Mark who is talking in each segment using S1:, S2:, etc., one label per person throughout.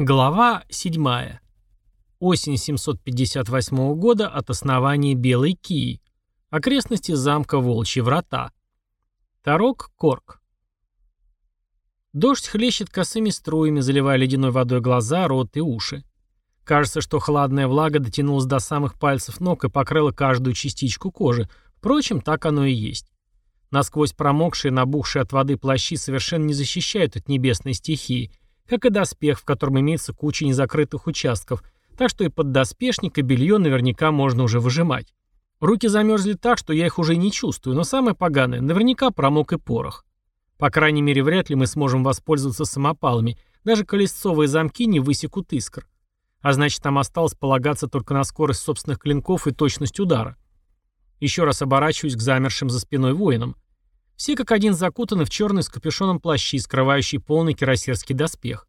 S1: Глава 7. Осень 758 года от основания Белой Кии. Окрестности замка Волчьи Врата. Тарок Корк. Дождь хлещет косыми струями, заливая ледяной водой глаза, рот и уши. Кажется, что холодная влага дотянулась до самых пальцев ног и покрыла каждую частичку кожи. Впрочем, так оно и есть. Насквозь промокшие, набухшие от воды плащи совершенно не защищают от небесной стихии – как и доспех, в котором имеется куча незакрытых участков, так что и под доспешник и белье наверняка можно уже выжимать. Руки замерзли так, что я их уже не чувствую, но самое поганое, наверняка промок и порох. По крайней мере, вряд ли мы сможем воспользоваться самопалами, даже колесцовые замки не высекут искр. А значит, нам осталось полагаться только на скорость собственных клинков и точность удара. Еще раз оборачиваюсь к замершим за спиной воинам. Все как один закутаны в черный с капюшоном плащи, скрывающий полный кирасерский доспех.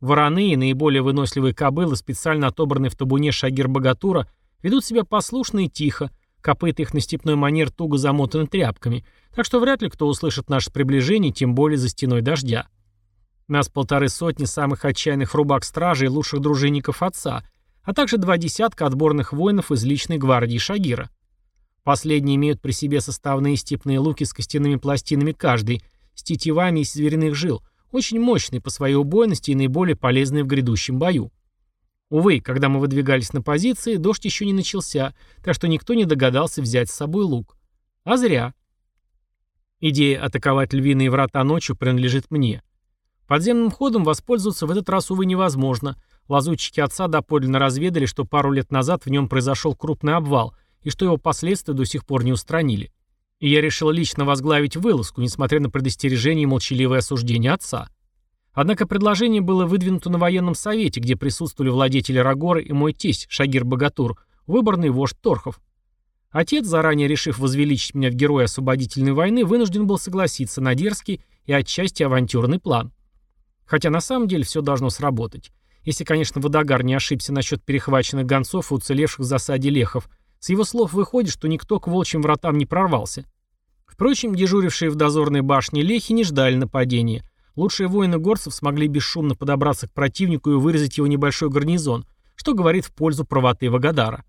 S1: Вороны и наиболее выносливые кобылы, специально отобранные в табуне Шагир-Богатура, ведут себя послушно и тихо, копыта их на степной манер туго замотаны тряпками, так что вряд ли кто услышит наше приближение, тем более за стеной дождя. Нас полторы сотни самых отчаянных рубак-стражей и лучших дружинников отца, а также два десятка отборных воинов из личной гвардии Шагира. Последние имеют при себе составные степные луки с костяными пластинами каждый, с тетивами из звериных жил, очень мощные по своей убойности и наиболее полезные в грядущем бою. Увы, когда мы выдвигались на позиции, дождь еще не начался, так что никто не догадался взять с собой лук. А зря. Идея атаковать львиные врата ночью принадлежит мне. Подземным ходом воспользоваться в этот раз, увы, невозможно. Лазутчики отца доподлинно разведали, что пару лет назад в нем произошел крупный обвал, и что его последствия до сих пор не устранили. И я решил лично возглавить вылазку, несмотря на предостережение и молчаливое осуждение отца. Однако предложение было выдвинуто на военном совете, где присутствовали владетели Рагоры и мой тесть, Шагир Богатур, выборный вождь Торхов. Отец, заранее решив возвеличить меня в героя освободительной войны, вынужден был согласиться на дерзкий и отчасти авантюрный план. Хотя на самом деле все должно сработать. Если, конечно, Водогар не ошибся насчет перехваченных гонцов и уцелевших в засаде лехов – с его слов выходит, что никто к волчьим вратам не прорвался. Впрочем, дежурившие в дозорной башне лехи не ждали нападения. Лучшие воины горцев смогли бесшумно подобраться к противнику и вырезать его небольшой гарнизон, что говорит в пользу правоты Вагадара.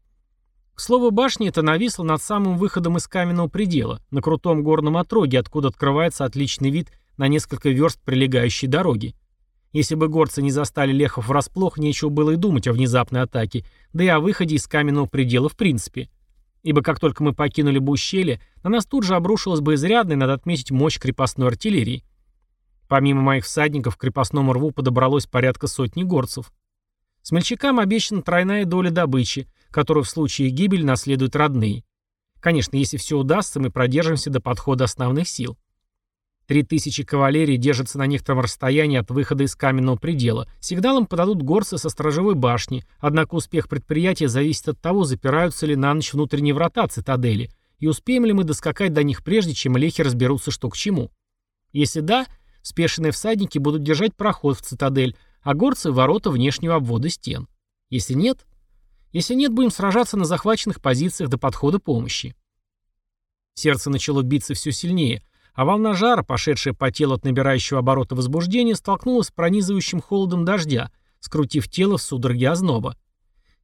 S1: К слову, башня эта нависла над самым выходом из каменного предела, на крутом горном отроге, откуда открывается отличный вид на несколько верст прилегающей дороги. Если бы горцы не застали лехов врасплох, нечего было и думать о внезапной атаке, да и о выходе из каменного предела в принципе. Ибо как только мы покинули бы ущелье, на нас тут же обрушилась бы изрядная, надо отметить, мощь крепостной артиллерии. Помимо моих всадников, к крепостному рву подобралось порядка сотни горцев. Смельчакам обещана тройная доля добычи, которую в случае гибели наследуют родные. Конечно, если все удастся, мы продержимся до подхода основных сил. Три тысячи кавалерий держатся на некотором расстоянии от выхода из каменного предела. Сигналом подадут горцы со сторожевой башни, однако успех предприятия зависит от того, запираются ли на ночь внутренние врата цитадели, и успеем ли мы доскакать до них прежде, чем лехи разберутся, что к чему. Если да, спешенные всадники будут держать проход в цитадель, а горцы – ворота внешнего обвода стен. Если нет... Если нет, будем сражаться на захваченных позициях до подхода помощи. Сердце начало биться все сильнее – а волна жара, пошедшая по телу от набирающего оборота возбуждения, столкнулась с пронизывающим холодом дождя, скрутив тело в судороге озноба.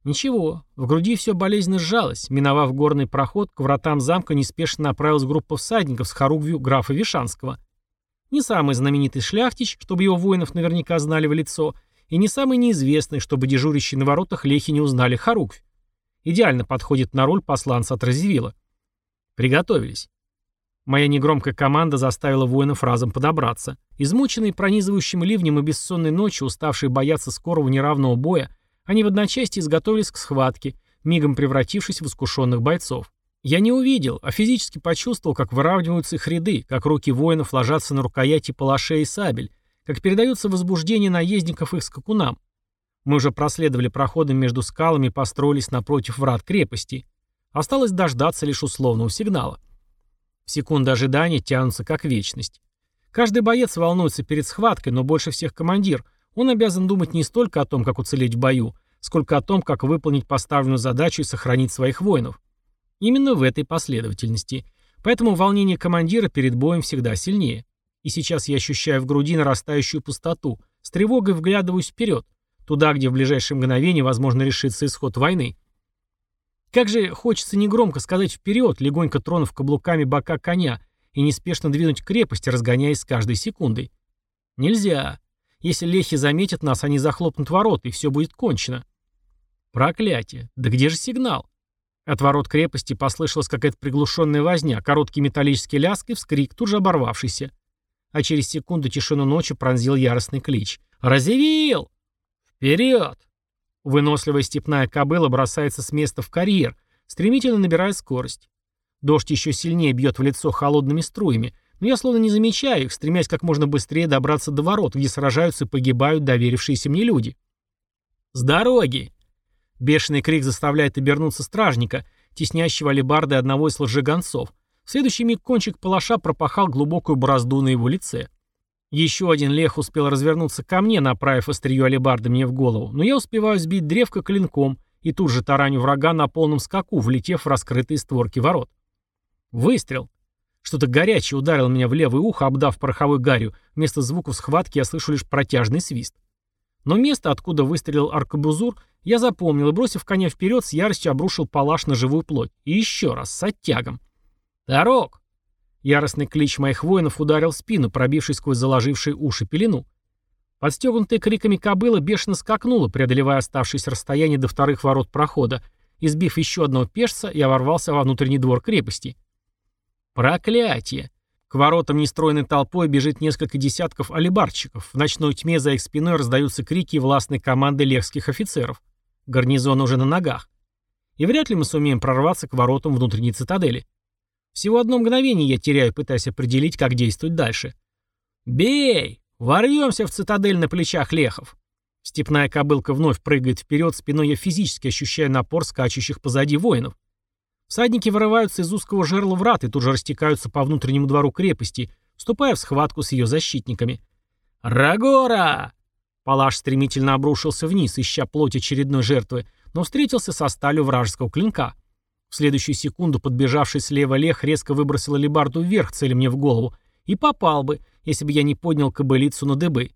S1: Ничего, в груди все болезненно сжалось. Миновав горный проход, к вратам замка неспешно направилась группа всадников с хоругвью графа Вишанского. Не самый знаменитый шляхтич, чтобы его воинов наверняка знали в лицо, и не самый неизвестный, чтобы дежурящие на воротах лехи не узнали хоругвь. Идеально подходит на роль посланца от Разивила. Приготовились. Моя негромкая команда заставила воинов разом подобраться. Измученные пронизывающим ливнем и бессонной ночью, уставшие бояться скорого неравного боя, они в одночасье изготовились к схватке, мигом превратившись в искушенных бойцов. Я не увидел, а физически почувствовал, как выравниваются их ряды, как руки воинов ложатся на рукояти палашей и сабель, как передается возбуждение наездников их скакунам. Мы уже проследовали проходом между скалами и построились напротив врат крепости. Осталось дождаться лишь условного сигнала. Секунды ожидания тянутся как вечность. Каждый боец волнуется перед схваткой, но больше всех командир. Он обязан думать не столько о том, как уцелеть в бою, сколько о том, как выполнить поставленную задачу и сохранить своих воинов. Именно в этой последовательности. Поэтому волнение командира перед боем всегда сильнее. И сейчас я ощущаю в груди нарастающую пустоту, с тревогой вглядываюсь вперед, Туда, где в ближайшее мгновение возможно решится исход войны. Как же хочется негромко сказать вперед, легонько тронув каблуками бока коня, и неспешно двинуть к крепости, разгоняясь с каждой секундой. Нельзя. Если лехи заметят нас, они захлопнут ворота, и все будет кончено. Проклятие. Да где же сигнал? От ворот крепости послышалась какая-то приглушенная возня, короткий металлический лязг и вскрик, тут же оборвавшийся. А через секунду тишину ночи пронзил яростный клич. «Разъявил! Вперед!» Выносливая степная кобыла бросается с места в карьер, стремительно набирая скорость. Дождь еще сильнее бьет в лицо холодными струями, но я словно не замечаю их, стремясь как можно быстрее добраться до ворот, где сражаются и погибают доверившиеся мне люди. «С дороги!» Бешеный крик заставляет обернуться стражника, теснящего алебарды одного из лжегонцов. В следующий миг кончик палаша пропахал глубокую борозду на его лице. Еще один лех успел развернуться ко мне, направив острие алебарды мне в голову, но я успеваю сбить древко клинком и тут же тараню врага на полном скаку, влетев в раскрытые створки ворот. Выстрел. Что-то горячее ударило меня в левое ухо, обдав пороховой гарью. Вместо звуков схватки я слышу лишь протяжный свист. Но место, откуда выстрелил аркабузур, я запомнил и, бросив коня вперед, с яростью обрушил палаш на живую плоть. И еще раз, с оттягом. «Дорог!» Яростный клич моих воинов ударил в спину, пробившись сквозь заложившие уши пелену. Подстегнутая криками кобыла бешено скакнула, преодолевая оставшееся расстояние до вторых ворот прохода. Избив еще одного пешца, я ворвался во внутренний двор крепости. Проклятие! К воротам нестроенной толпой бежит несколько десятков алибарчиков. В ночной тьме за их спиной раздаются крики властной команды лехских офицеров. Гарнизон уже на ногах. И вряд ли мы сумеем прорваться к воротам внутренней цитадели. Всего одно мгновение я теряю, пытаясь определить, как действовать дальше. «Бей! Ворвемся в цитадель на плечах лехов!» Степная кобылка вновь прыгает вперед, спиной я физически ощущаю напор скачущих позади воинов. Всадники вырываются из узкого жерла врат и тут же растекаются по внутреннему двору крепости, вступая в схватку с ее защитниками. «Рагора!» Палаш стремительно обрушился вниз, ища плоть очередной жертвы, но встретился со сталью вражеского клинка. В следующую секунду подбежавший слева лех резко выбросил алебарду вверх, целя мне в голову, и попал бы, если бы я не поднял кобылицу на дыбы.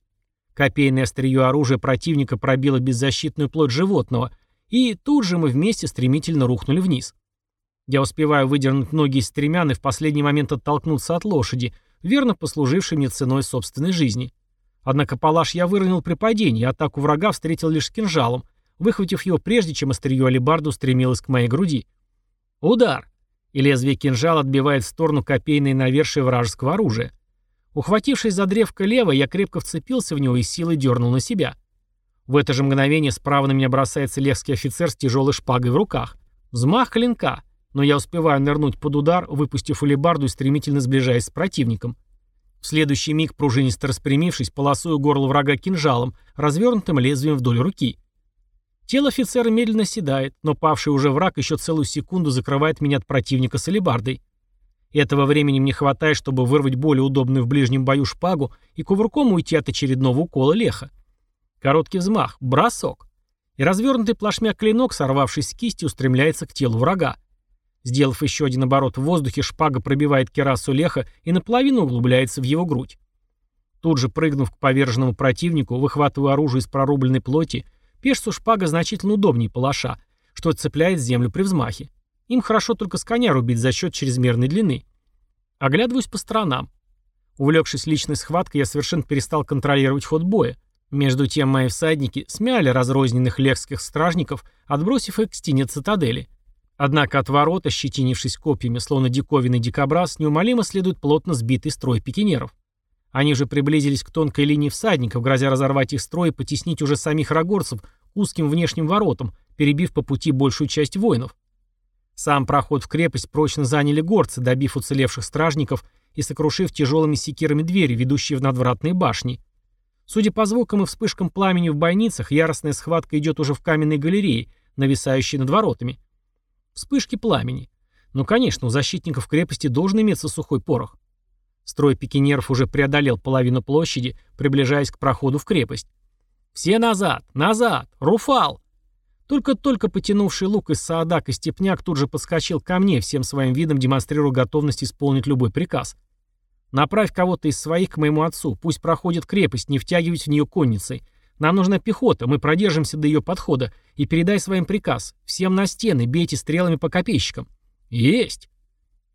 S1: Копейное острие оружия противника пробило беззащитную плоть животного, и тут же мы вместе стремительно рухнули вниз. Я успеваю выдернуть ноги из стремян и в последний момент оттолкнуться от лошади, верно послужившей мне ценой собственной жизни. Однако палаш я выронил при падении, атаку врага встретил лишь с кинжалом, выхватив его прежде, чем острие алебарду стремилось к моей груди. Удар! И лезвие кинжала отбивает в сторону копейной навершие вражеского оружия. Ухватившись за древко лево, я крепко вцепился в него и силой дернул на себя. В это же мгновение справа на меня бросается левский офицер с тяжелой шпагой в руках. Взмах клинка — но я успеваю нырнуть под удар, выпустив улибарду и стремительно сближаясь с противником. В следующий миг, пружинисто распрямившись, полосую горло врага кинжалом, развернутым лезвием вдоль руки. Тело офицера медленно седает, но павший уже враг еще целую секунду закрывает меня от противника с алебардой. Этого времени мне хватает, чтобы вырвать более удобную в ближнем бою шпагу и кувырком уйти от очередного укола леха. Короткий взмах, бросок. И развернутый плашмя клинок, сорвавшись с кисти, устремляется к телу врага. Сделав еще один оборот в воздухе, шпага пробивает керасу леха и наполовину углубляется в его грудь. Тут же, прыгнув к поверженному противнику, выхватываю оружие из прорубленной плоти, пешцу шпага значительно удобнее палаша, что цепляет землю при взмахе. Им хорошо только с коня рубить за счет чрезмерной длины. Оглядываюсь по сторонам. Увлекшись личной схваткой, я совершенно перестал контролировать ход боя. Между тем мои всадники смяли разрозненных лехских стражников, отбросив их к стене цитадели. Однако от ворота, щетинившись копьями, словно диковинный дикобраз, неумолимо следует плотно сбитый строй пикинеров. Они же приблизились к тонкой линии всадников, грозя разорвать их строй и потеснить уже самих рогорцев к узким внешним воротам, перебив по пути большую часть воинов. Сам проход в крепость прочно заняли горцы, добив уцелевших стражников и сокрушив тяжелыми секирами двери, ведущие в надвратные башни. Судя по звукам и вспышкам пламени в бойницах, яростная схватка идет уже в каменной галерее, нависающей над воротами. Вспышки пламени. Ну, конечно, у защитников крепости должен иметься сухой порох. Строй пикинеров уже преодолел половину площади, приближаясь к проходу в крепость. «Все назад! Назад! Руфал!» Только-только потянувший лук из Саадак и Степняк тут же подскочил ко мне, всем своим видом демонстрируя готовность исполнить любой приказ. «Направь кого-то из своих к моему отцу, пусть проходит крепость, не втягивать в нее конницей. Нам нужна пехота, мы продержимся до ее подхода. И передай своим приказ. Всем на стены, бейте стрелами по копейщикам». «Есть!»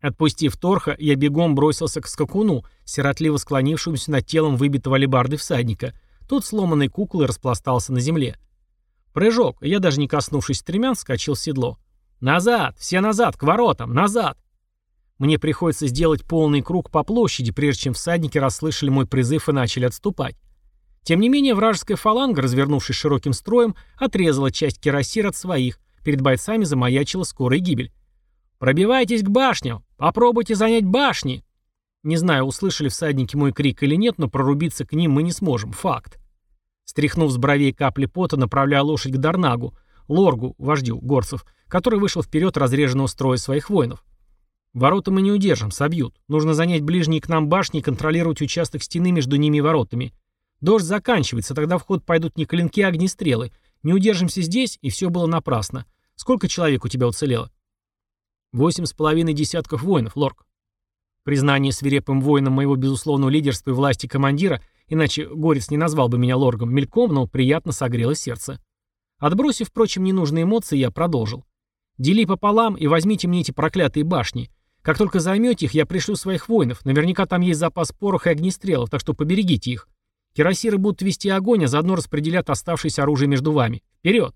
S1: Отпустив торха, я бегом бросился к скакуну, сиротливо склонившемуся над телом выбитого алебарды всадника. Тот сломанной куклой распластался на земле. Прыжок, я даже не коснувшись стремян, скачал в седло. «Назад! Все назад! К воротам! Назад!» Мне приходится сделать полный круг по площади, прежде чем всадники расслышали мой призыв и начали отступать. Тем не менее, вражеская фаланга, развернувшись широким строем, отрезала часть кирасир от своих. Перед бойцами замаячила скорая гибель. «Пробивайтесь к башням! Попробуйте занять башни!» Не знаю, услышали всадники мой крик или нет, но прорубиться к ним мы не сможем. Факт. Стряхнув с бровей капли пота, направляя лошадь к Дарнагу, Лоргу, вождю горцев, который вышел вперед разреженного строя своих воинов. Ворота мы не удержим, собьют. Нужно занять ближние к нам башни и контролировать участок стены между ними и воротами. Дождь заканчивается, тогда в ход пойдут не клинки, а огнестрелы. Не удержимся здесь, и все было напрасно. Сколько человек у тебя уцелело? Восемь с половиной десятков воинов, Лорк. Признание свирепым воинам моего безусловного лидерства и власти командира, иначе Горец не назвал бы меня лоргом, мельком, но приятно согрело сердце. Отбросив, впрочем, ненужные эмоции, я продолжил. «Дели пополам и возьмите мне эти проклятые башни. Как только займете их, я пришлю своих воинов. Наверняка там есть запас пороха и огнестрелов, так что поберегите их. Кирасиры будут вести огонь, а заодно распределят оставшееся оружие между вами. Вперед!»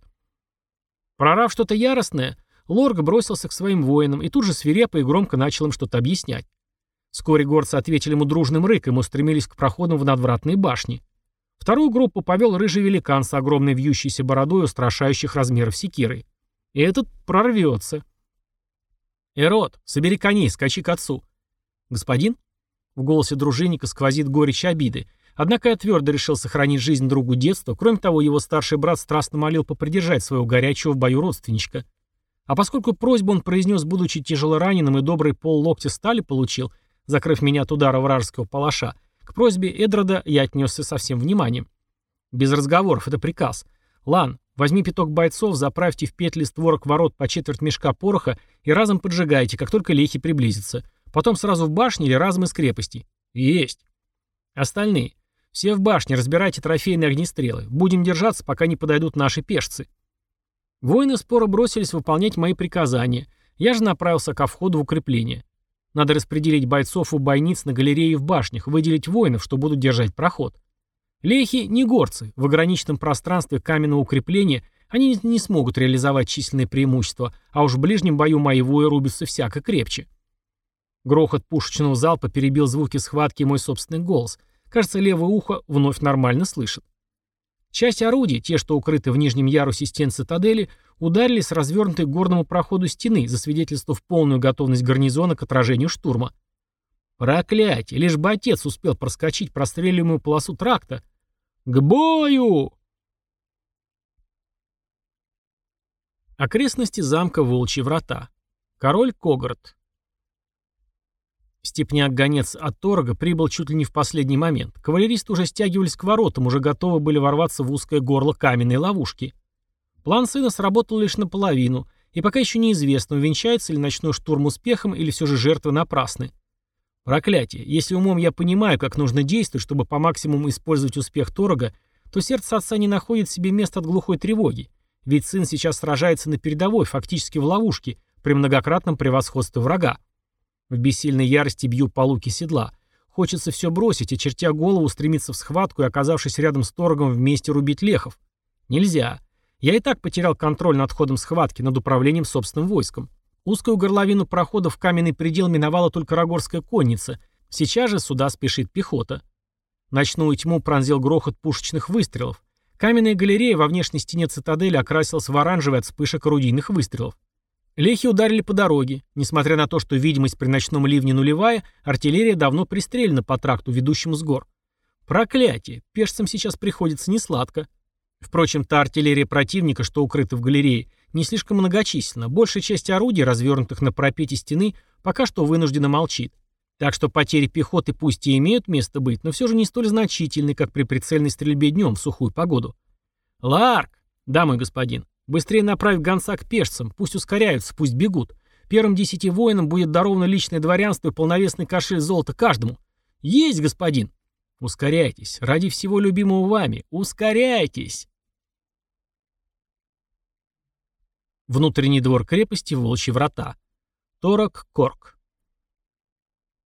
S1: Прорав что-то яростное, Лорг бросился к своим воинам и тут же свирепо и громко начал им что-то объяснять. Вскоре горцы ответили ему дружным рыком и устремились к проходам в надвратные башни. Вторую группу повел рыжий великан с огромной вьющейся бородой устрашающих размеров секирой. И этот прорвется. «Эрот, собери коней, скачи к отцу». «Господин?» В голосе дружинника сквозит горечь обиды. Однако я твердо решил сохранить жизнь другу детства. Кроме того, его старший брат страстно молил попридержать своего горячего в бою родственничка. А поскольку просьбу он произнес, будучи тяжело раненым и добрый пол локтя стали получил, закрыв меня от удара вражеского палаша, к просьбе Эдрода я отнесся со всем вниманием. Без разговоров, это приказ. Лан, возьми пяток бойцов, заправьте в петли створок ворот по четверть мешка пороха и разом поджигайте, как только лехи приблизятся. Потом сразу в башне или разом из крепости. Есть. Остальные. Все в башне, разбирайте трофейные огнестрелы. Будем держаться, пока не подойдут наши пешцы. Воины споро бросились выполнять мои приказания. Я же направился ко входу в укрепление. Надо распределить бойцов у бойниц на галерее и в башнях, выделить воинов, что будут держать проход. Лехи не горцы. В ограниченном пространстве каменного укрепления они не смогут реализовать численные преимущества, а уж в ближнем бою мои вои рубятся всяко крепче. Грохот пушечного залпа перебил звуки схватки и мой собственный голос. Кажется, левое ухо вновь нормально слышит. Часть орудий, те, что укрыты в нижнем ярусе стен цитадели, ударили с развернутой к горному проходу стены, засвидетельствовав полную готовность гарнизона к отражению штурма. Проклятие! Лишь бы отец успел проскочить простреливаемую полосу тракта. К бою! Окрестности замка Волчьи врата. Король Когорт. Степняк-гонец от Торга прибыл чуть ли не в последний момент. Кавалеристы уже стягивались к воротам, уже готовы были ворваться в узкое горло каменной ловушки. План сына сработал лишь наполовину, и пока еще неизвестно, увенчается ли ночной штурм успехом или все же жертвы напрасны. Проклятие. Если умом я понимаю, как нужно действовать, чтобы по максимуму использовать успех Торога, то сердце отца не находит себе места от глухой тревоги. Ведь сын сейчас сражается на передовой, фактически в ловушке, при многократном превосходстве врага. В бессильной ярости бью по луке седла. Хочется все бросить, и, чертя голову, стремиться в схватку и, оказавшись рядом с Торгом, вместе рубить лехов. Нельзя. Я и так потерял контроль над ходом схватки, над управлением собственным войском. Узкую горловину прохода в каменный предел миновала только Рогорская конница. Сейчас же сюда спешит пехота. Ночную тьму пронзил грохот пушечных выстрелов. Каменная галерея во внешней стене цитадели окрасилась в оранжевый от вспышек орудийных выстрелов. Лехи ударили по дороге. Несмотря на то, что видимость при ночном ливне нулевая, артиллерия давно пристрелена по тракту, ведущему с гор. Проклятие! Пешцам сейчас приходится несладко. Впрочем, та артиллерия противника, что укрыта в галерее, не слишком многочисленна. Большая часть орудий, развернутых на пропете стены, пока что вынуждена молчит. Так что потери пехоты пусть и имеют место быть, но все же не столь значительны, как при прицельной стрельбе днем в сухую погоду. «Ларк!» «Да, мой господин. Быстрее направь гонца к пешцам, пусть ускоряются, пусть бегут. Первым десяти воинам будет даровано личное дворянство и полновесный кошель золота каждому. Есть, господин. Ускоряйтесь, ради всего любимого вами, ускоряйтесь! Внутренний двор крепости, волчьи врата. Торок-Корк.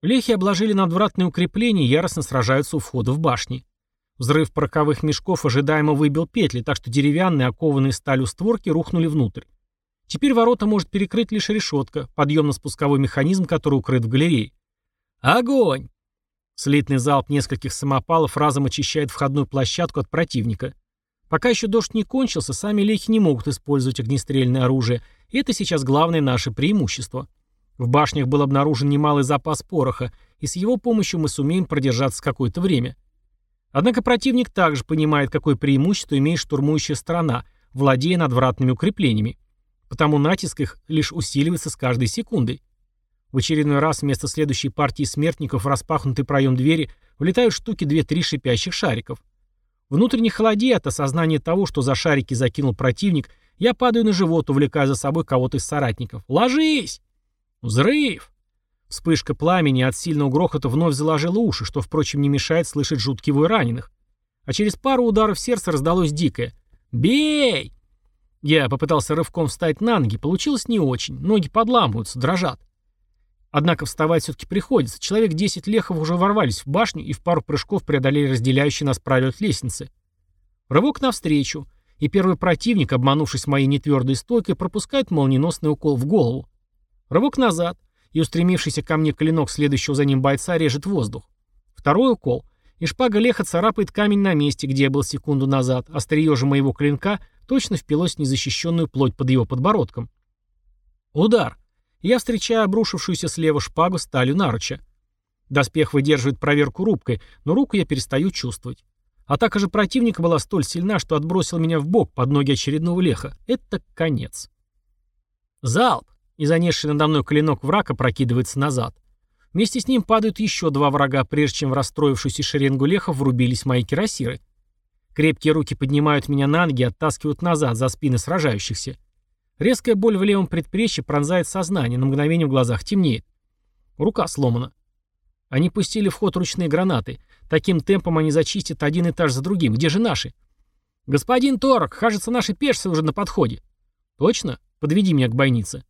S1: Лехи обложили надвратные укрепления и яростно сражаются у входа в башни. Взрыв пороховых мешков ожидаемо выбил петли, так что деревянные, окованные сталью створки рухнули внутрь. Теперь ворота может перекрыть лишь решетка, подъемно-спусковой механизм, который укрыт в галерее. Огонь! Слитный залп нескольких самопалов разом очищает входную площадку от противника. Пока еще дождь не кончился, сами лехи не могут использовать огнестрельное оружие, и это сейчас главное наше преимущество. В башнях был обнаружен немалый запас пороха, и с его помощью мы сумеем продержаться какое-то время. Однако противник также понимает, какое преимущество имеет штурмующая сторона, владея надвратными укреплениями. Потому натиск их лишь усиливается с каждой секундой. В очередной раз вместо следующей партии смертников в распахнутый проем двери влетают штуки 2-3 шипящих шариков. Внутренне холодея от осознания того, что за шарики закинул противник, я падаю на живот, увлекая за собой кого-то из соратников. «Ложись!» Взрыв! Вспышка пламени от сильного грохота вновь заложила уши, что, впрочем, не мешает слышать жуткий вой раненых. А через пару ударов сердца раздалось дикое «Бей!». Я попытался рывком встать на ноги, получилось не очень, ноги подламываются, дрожат. Однако вставать все-таки приходится. Человек 10 лехов уже ворвались в башню и в пару прыжков преодолели разделяющие нас пролет лестницы. Рывок навстречу, и первый противник, обманувшись моей нетвердой стойкой, пропускает молниеносный укол в голову. Рывок назад, и устремившийся ко мне клинок следующего за ним бойца режет воздух. Второй укол, и шпага леха царапает камень на месте, где я был секунду назад, острие же моего клинка точно впилось в незащищенную плоть под его подбородком. Удар. Я встречаю обрушившуюся слева шпагу сталью наруча. Доспех выдерживает проверку рубкой, но руку я перестаю чувствовать. Атака же противника была столь сильна, что отбросил меня в бок под ноги очередного леха. Это конец. Залп и занесший надо мной клинок врага прокидывается назад. Вместе с ним падают еще два врага, прежде чем в расстроившуюся шеренгу лехов врубились мои кирасиры. Крепкие руки поднимают меня на ноги оттаскивают назад, за спины сражающихся. Резкая боль в левом предплечье пронзает сознание, на мгновение в глазах темнеет. Рука сломана. Они пустили в ход ручные гранаты. Таким темпом они зачистят один этаж за другим. Где же наши? «Господин Торок, кажется, наши пешцы уже на подходе». «Точно? Подведи меня к бойнице».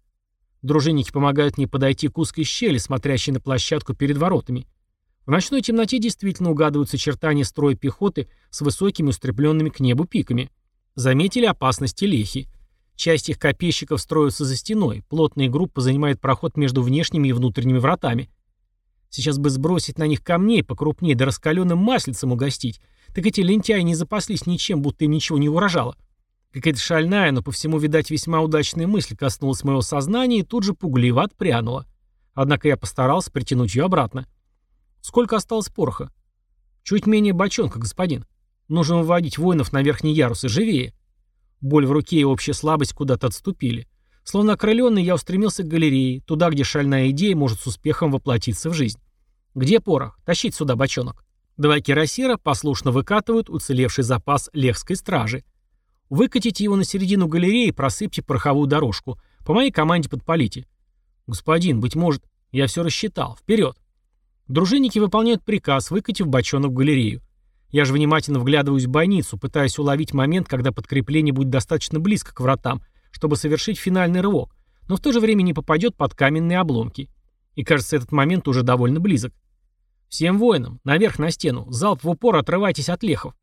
S1: Дружинники помогают мне подойти к узкой щели, смотрящей на площадку перед воротами. В ночной темноте действительно угадываются очертания строя пехоты с высокими устремленными к небу пиками. Заметили опасности лехи. Часть их копейщиков строятся за стеной, плотные группы занимают проход между внешними и внутренними вратами. Сейчас бы сбросить на них камней покрупнее, да раскаленным маслицем угостить. Так эти лентяи не запаслись ничем, будто им ничего не угрожало. Какая-то шальная, но по всему, видать, весьма удачная мысль коснулась моего сознания и тут же пугливо отпрянула. Однако я постарался притянуть ее обратно. Сколько осталось пороха? Чуть менее бочонка, господин. Нужно выводить воинов на верхние ярусы, живее. Боль в руке и общая слабость куда-то отступили. Словно окрыленный, я устремился к галерее, туда, где шальная идея может с успехом воплотиться в жизнь. Где порох? Тащить сюда бочонок. Два кирасира послушно выкатывают уцелевший запас лехской стражи. Выкатите его на середину галереи и просыпьте пороховую дорожку. По моей команде подпалите. Господин, быть может, я все рассчитал. Вперед. Дружинники выполняют приказ, выкатив бочонок в галерею. Я же внимательно вглядываюсь в бойницу, пытаясь уловить момент, когда подкрепление будет достаточно близко к вратам, чтобы совершить финальный рывок, но в то же время не попадет под каменные обломки. И кажется, этот момент уже довольно близок. Всем воинам, наверх на стену, залп в упор, отрывайтесь от лехов.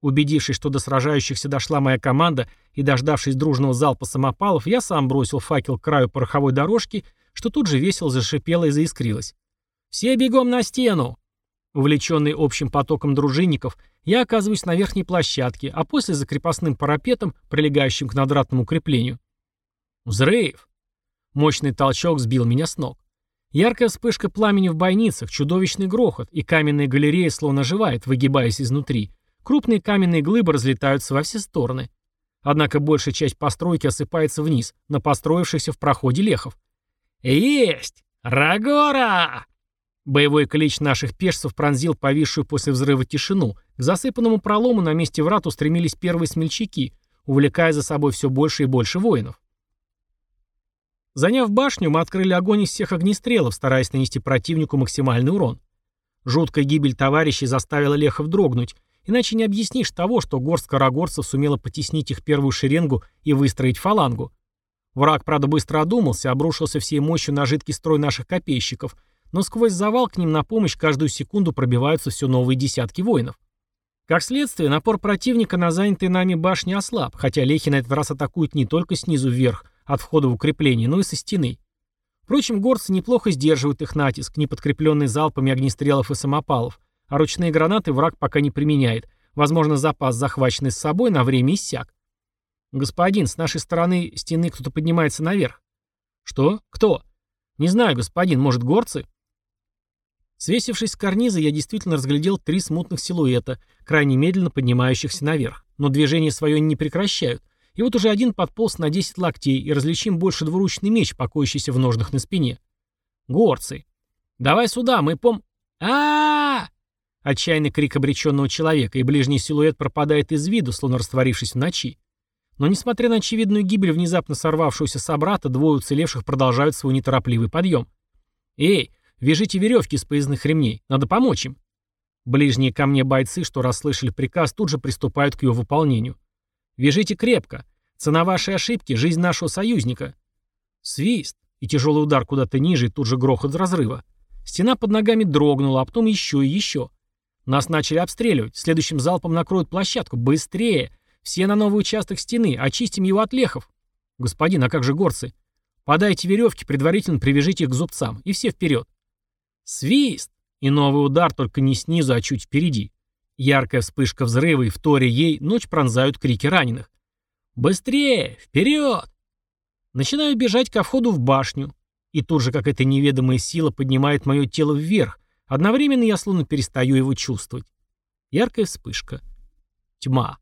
S1: Убедившись, что до сражающихся дошла моя команда и дождавшись дружного залпа самопалов, я сам бросил факел к краю пороховой дорожки, что тут же весело зашипело и заискрилось. «Все бегом на стену!» Увлеченный общим потоком дружинников, я оказываюсь на верхней площадке, а после за крепостным парапетом, прилегающим к надратному укреплению. Взрыв! Мощный толчок сбил меня с ног. Яркая вспышка пламени в бойницах, чудовищный грохот, и каменная галерея словно живает, выгибаясь изнутри, Крупные каменные глыбы разлетаются во все стороны. Однако большая часть постройки осыпается вниз, на построившихся в проходе лехов. «Есть! Рагора!» Боевой клич наших пешцев пронзил повисшую после взрыва тишину. К засыпанному пролому на месте врат устремились первые смельчаки, увлекая за собой все больше и больше воинов. Заняв башню, мы открыли огонь из всех огнестрелов, стараясь нанести противнику максимальный урон. Жуткая гибель товарищей заставила лехов дрогнуть, иначе не объяснишь того, что горстка рогорцев сумела потеснить их первую шеренгу и выстроить фалангу. Враг, правда, быстро одумался, обрушился всей мощью на жидкий строй наших копейщиков, но сквозь завал к ним на помощь каждую секунду пробиваются все новые десятки воинов. Как следствие, напор противника на занятые нами башни ослаб, хотя лехи на этот раз атакуют не только снизу вверх, от входа в укрепление, но и со стены. Впрочем, горцы неплохо сдерживают их натиск, не подкрепленный залпами огнестрелов и самопалов, а ручные гранаты враг пока не применяет, возможно, запас, захваченный с собой, на время иссяк. «Господин, с нашей стороны стены кто-то поднимается наверх». «Что? Кто?» «Не знаю, господин, может, горцы?» Свесившись с карниза, я действительно разглядел три смутных силуэта, крайне медленно поднимающихся наверх. Но движение свое не прекращают, и вот уже один подполз на 10 локтей, и различим больше двуручный меч, покоящийся в ножнах на спине. Горцы. «Давай сюда, мы пом...» а, -а, Отчаянный крик обреченного человека, и ближний силуэт пропадает из виду, словно растворившись в ночи. Но несмотря на очевидную гибель внезапно сорвавшегося собрата, двое уцелевших продолжают свой неторопливый подъем. «Эй, вяжите веревки из поездных ремней, надо помочь им». Ближние ко мне бойцы, что расслышали приказ, тут же приступают к его выполнению. Вяжите крепко. Цена вашей ошибки — жизнь нашего союзника. Свист. И тяжелый удар куда-то ниже, и тут же грохот разрыва. Стена под ногами дрогнула, а потом еще и еще. Нас начали обстреливать. Следующим залпом накроют площадку. Быстрее! Все на новый участок стены. Очистим его от лехов. Господин, а как же горцы? Подайте веревки, предварительно привяжите их к зубцам. И все вперед. Свист! И новый удар, только не снизу, а чуть впереди. Яркая вспышка взрыва и в торе ей ночь пронзают крики раненых. «Быстрее! Вперед!» Начинаю бежать ко входу в башню. И тут же какая-то неведомая сила поднимает мое тело вверх. Одновременно я словно перестаю его чувствовать. Яркая вспышка. Тьма.